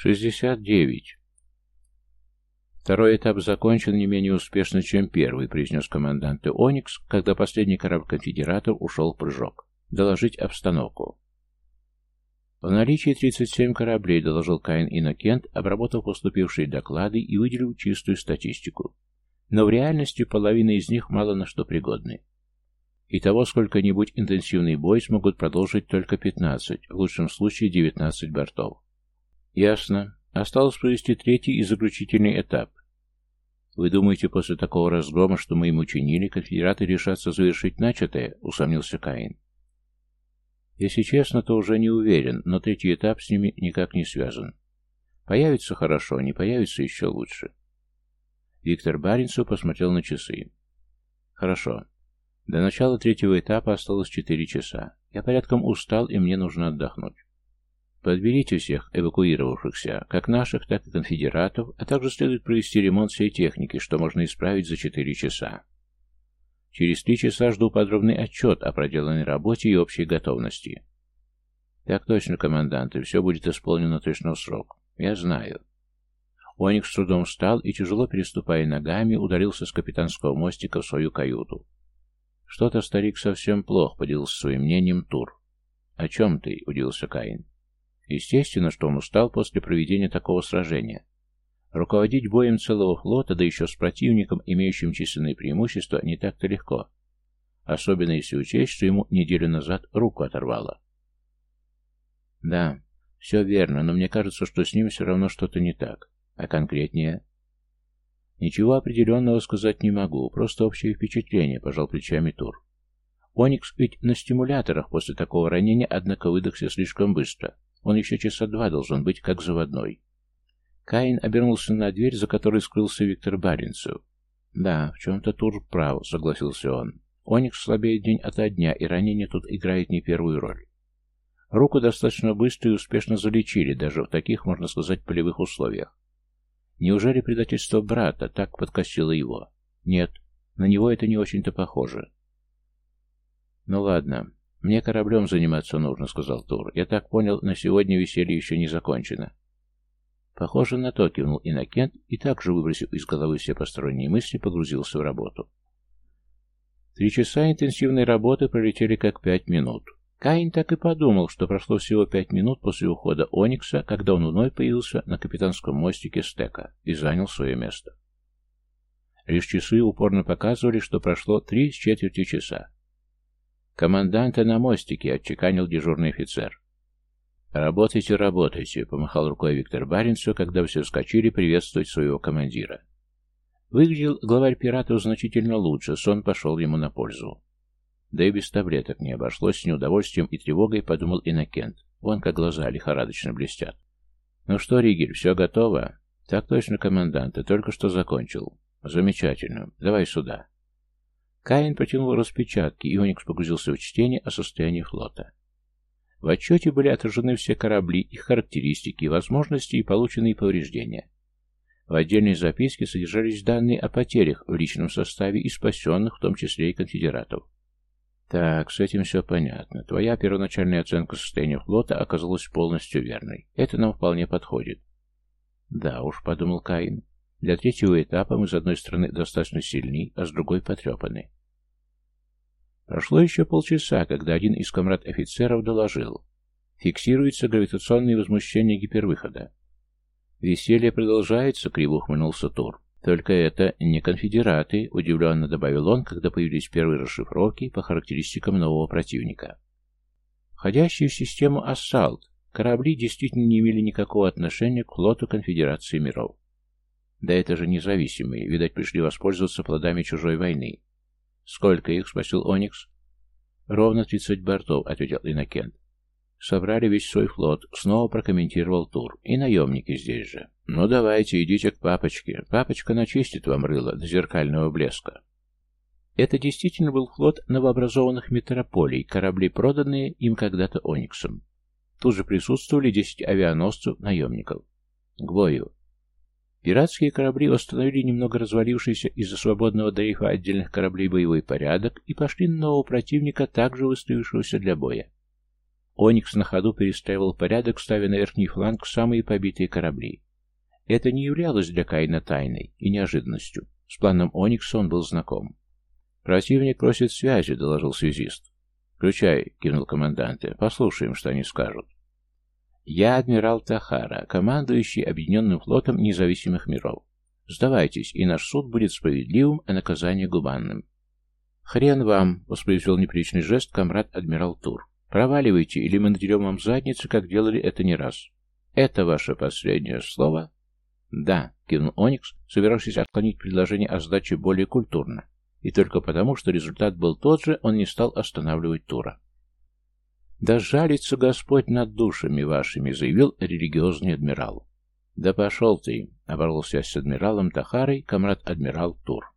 «Шестьдесят девять». «Второй этап закончен не менее успешно, чем первый», — произнес командант «Оникс», когда последний корабль конфедератов ушел в прыжок. «Доложить обстановку». В наличии 37 кораблей, доложил Каин Иннокент, обработав поступившие доклады и выделил чистую статистику. Но в реальности половина из них мало на что пригодны. И того сколько-нибудь интенсивный бой смогут продолжить только 15, в лучшем случае 19 бортов. Ясно. Осталось провести третий и заключительный этап. Вы думаете, после такого разгрома, что мы им учинили, конфедераты решатся завершить начатое? Усомнился Каин. Если честно, то уже не уверен, но третий этап с ними никак не связан. Появится хорошо, не появится еще лучше. Виктор Баринцев посмотрел на часы. Хорошо. До начала третьего этапа осталось четыре часа. Я порядком устал, и мне нужно отдохнуть. Подберите всех эвакуировавшихся, как наших, так и конфедератов, а также следует провести ремонт всей техники, что можно исправить за четыре часа. Через три часа жду подробный отчет о проделанной работе и общей готовности. Так точно, командант, и все будет исполнено точно в срок. Я знаю. Оник с трудом встал и, тяжело переступая ногами, ударился с капитанского мостика в свою каюту. Что-то старик совсем плохо, поделился своим мнением Тур. О чем ты? — удивился Каин. Естественно, что он устал после проведения такого сражения. Руководить боем целого флота, да еще с противником, имеющим численное преимущество, не так-то легко. Особенно если учесть, что ему неделю назад руку оторвало. Да, все верно, но мне кажется, что с ним все равно что-то не так. А конкретнее? Ничего определенного сказать не могу, просто общее впечатление, пожал плечами Тур. Оникс ведь на стимуляторах после такого ранения, однако выдохся слишком быстро. Он еще часа два должен быть как заводной. Каин обернулся на дверь, за которой скрылся Виктор Баринцев. «Да, в чем-то Тур прав», — согласился он. «Оникс слабеет день ото дня, и ранение тут играет не первую роль. Руку достаточно быстро и успешно залечили, даже в таких, можно сказать, полевых условиях. Неужели предательство брата так подкосило его? Нет, на него это не очень-то похоже. Ну ладно, мне кораблем заниматься нужно, сказал Тур. Я так понял, на сегодня веселье еще не закончено. Похоже на то, кивнул Иннокент и также, выбросив из головы все посторонние мысли, погрузился в работу. Три часа интенсивной работы пролетели как пять минут. Каин так и подумал, что прошло всего пять минут после ухода Оникса, когда он вновь появился на капитанском мостике стека и занял свое место. Лишь часы упорно показывали, что прошло три с четвертью часа. «Команданта на мостике», — отчеканил дежурный офицер. «Работайте, работайте», — помахал рукой Виктор Баринцев, когда все вскочили приветствовать своего командира. Выглядел главарь пиратов значительно лучше, сон пошел ему на пользу. Да и без таблеток не обошлось, с неудовольствием и тревогой подумал Иннокент. Вон как глаза лихорадочно блестят. «Ну что, Ригель, все готово?» «Так точно, командант, ты только что закончил». «Замечательно. Давай сюда». Каин протянул распечатки, и Оникс погрузился в чтение о состоянии флота. В отчете были отражены все корабли, их характеристики, возможности и полученные повреждения. В отдельной записке содержались данные о потерях в личном составе и спасенных, в том числе и конфедератов. Так, с этим все понятно. Твоя первоначальная оценка состояния флота оказалась полностью верной. Это нам вполне подходит. Да уж, подумал Каин. Для третьего этапа мы, с одной стороны, достаточно сильны, а с другой потрепаны. Прошло еще полчаса, когда один из комрад офицеров доложил. Фиксируется гравитационное возмущение гипервыхода. «Веселье продолжается», — криво ухмыльнулся Тур. «Только это не конфедераты», — удивленно добавил он, когда появились первые расшифровки по характеристикам нового противника. Входящие в систему «Ассалт» корабли действительно не имели никакого отношения к флоту Конфедерации миров. Да это же независимые, видать, пришли воспользоваться плодами чужой войны. «Сколько их?» — спросил Оникс. «Ровно тридцать бортов», — ответил Иннокент. «Собрали весь свой флот», — снова прокомментировал Тур. «И наемники здесь же». «Ну, давайте, идите к папочке. Папочка начистит вам рыло до зеркального блеска». Это действительно был флот новообразованных метрополий, корабли, проданные им когда-то Ониксом. Тут же присутствовали десять авианосцев-наемников. К бою. Пиратские корабли восстановили немного развалившийся из-за свободного дрейфа отдельных кораблей боевой порядок и пошли на нового противника, также выставившегося для боя. Оникс на ходу перестраивал порядок, ставя на верхний фланг самые побитые корабли. Это не являлось для Кайна тайной и неожиданностью. С планом Оникса он был знаком. «Противник просит связи», — доложил связист. «Включай», — кивнул командант. «Послушаем, что они скажут». «Я адмирал Тахара, командующий Объединенным флотом независимых миров. Сдавайтесь, и наш суд будет справедливым, а наказание гуманным». «Хрен вам!» — воспроизвел неприличный жест комрад-адмирал Тур. «Проваливайте, или мы надерем вам задницы, как делали это не раз. Это ваше последнее слово?» «Да», — кивнул Оникс, собиравшись отклонить предложение о сдаче более культурно. И только потому, что результат был тот же, он не стал останавливать Тура. «Да жалится Господь над душами вашими», — заявил религиозный адмирал. «Да пошел ты», — оборвал связь с адмиралом Тахарой, комрад-адмирал Тур.